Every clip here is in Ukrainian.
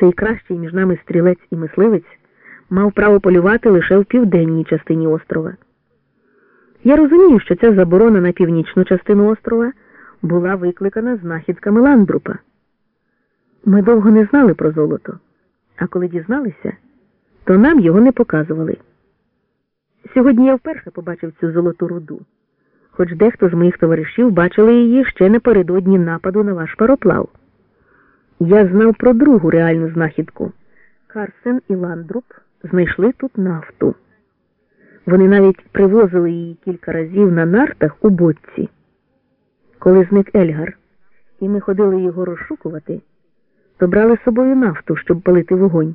Цей кращий між нами стрілець і мисливець мав право полювати лише в південній частині острова. Я розумію, що ця заборона на північну частину острова була викликана знахідками ландрупа. Ми довго не знали про золото, а коли дізналися, то нам його не показували. Сьогодні я вперше побачив цю золоту руду, хоч дехто з моїх товаришів бачили її ще напередодні нападу на ваш пароплав. Я знав про другу реальну знахідку. Карсен і Ландруп знайшли тут нафту. Вони навіть привозили її кілька разів на нартах у бочці. Коли зник Ельгар, і ми ходили його розшукувати, то брали з собою нафту, щоб палити вогонь.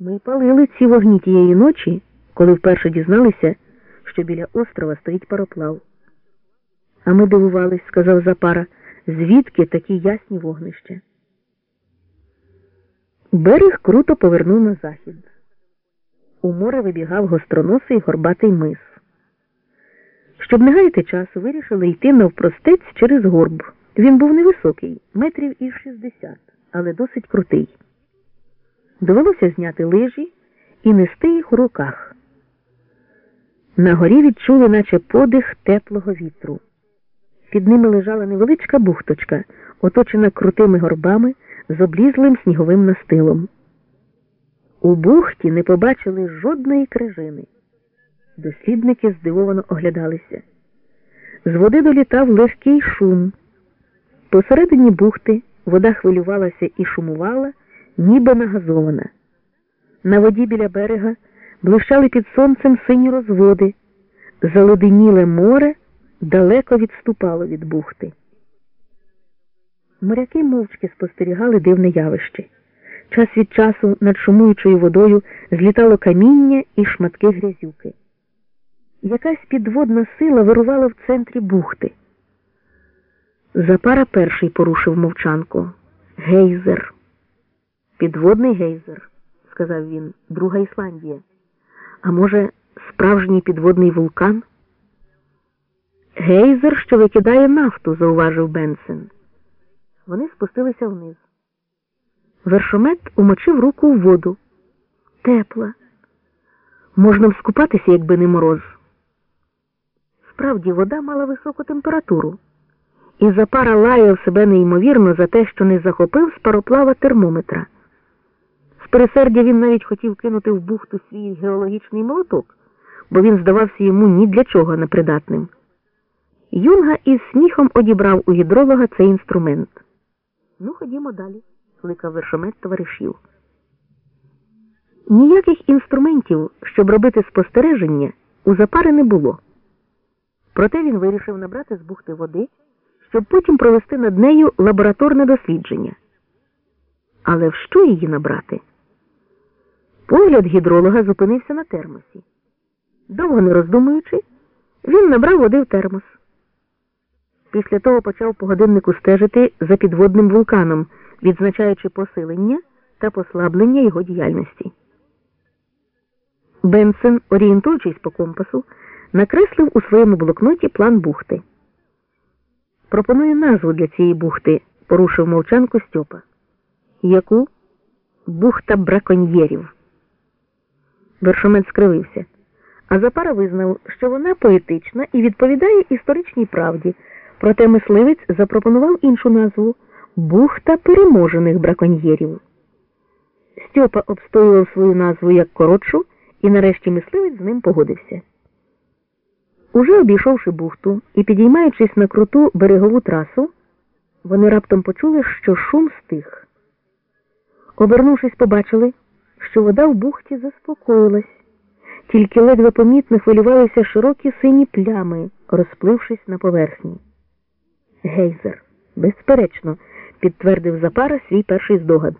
Ми палили ці вогні тієї ночі, коли вперше дізналися, що біля острова стоїть пароплав. А ми дивувались, сказав Запара, звідки такі ясні вогнища. Берег круто повернув на захід. У море вибігав гостроносий горбатий мис. Щоб не гаяти часу, вирішили йти навпростець через горб. Він був невисокий, метрів із 60, але досить крутий. Довелося зняти лижі і нести їх у руках. На горі відчули, наче подих теплого вітру. Під ними лежала невеличка бухточка, оточена крутими горбами з облізлим сніговим настилом. У бухті не побачили жодної крижини. Дослідники здивовано оглядалися. З води долітав легкий шум. Посередині бухти вода хвилювалася і шумувала, ніби нагазована. На воді біля берега блищали під сонцем сині розводи, заледеніле море далеко відступало від бухти. Моряки мовчки спостерігали дивне явище. Час від часу над шумуючою водою злітало каміння і шматки грязюки. Якась підводна сила вирувала в центрі бухти. Запара перший порушив мовчанку. Гейзер. Підводний гейзер, сказав він, друга Ісландія. А може, справжній підводний вулкан? Гейзер, що викидає нафту, зауважив Бенсен. Вони спустилися вниз. Вершомет умочив руку в воду. Тепла. Можна вскупатися, якби не мороз. Справді, вода мала високу температуру, і запара лаяв себе неймовірно за те, що не захопив з пароплава термометра. З пересердя він навіть хотів кинути в бухту свій геологічний молоток, бо він здавався йому ні для чого непридатним. Юнга із сміхом одібрав у гідролога цей інструмент. Ну, ходімо далі, кликав вершомет товаришів. Ніяких інструментів, щоб робити спостереження, у запари не було. Проте він вирішив набрати з бухти води, щоб потім провести над нею лабораторне дослідження. Але в що її набрати? Погляд гідролога зупинився на термосі. Довго не роздумуючи, він набрав води в термос. Після того почав по годиннику стежити за підводним вулканом, відзначаючи посилення та послаблення його діяльності. Бенсен, орієнтуючись по компасу, накреслив у своєму блокноті план бухти. Пропоную назву для цієї бухти, порушив мовчанку Стьопа. Яку? Бухта браконьєрів. Вершомет скривився, а Запара визнав, що вона поетична і відповідає історичній правді. Проте мисливець запропонував іншу назву Бухта переможених браконьєрів. Стьопа обстоював свою назву як коротшу, і нарешті мисливець з ним погодився. Уже обійшовши бухту і підіймаючись на круту берегову трасу, вони раптом почули, що шум стих. Обернувшись, побачили, що вода в бухті заспокоїлась, тільки ледве помітно хвилювалися широкі сині плями, розплившись на поверхні. Гейзер, безперечно, підтвердив Запара свій перший здогад.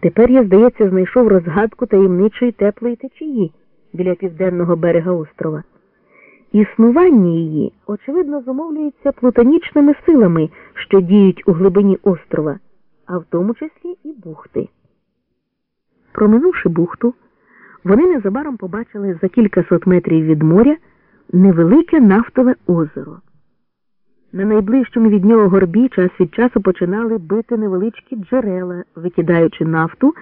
Тепер я, здається, знайшов розгадку таємничої теплої течії біля південного берега острова. Існування її, очевидно, зумовлюється плутонічними силами, що діють у глибині острова, а в тому числі і бухти. Проминувши бухту, вони незабаром побачили за кількасот метрів від моря невелике нафтове озеро. На найближчому від нього горбі час від часу починали бити невеличкі джерела, викидаючи нафту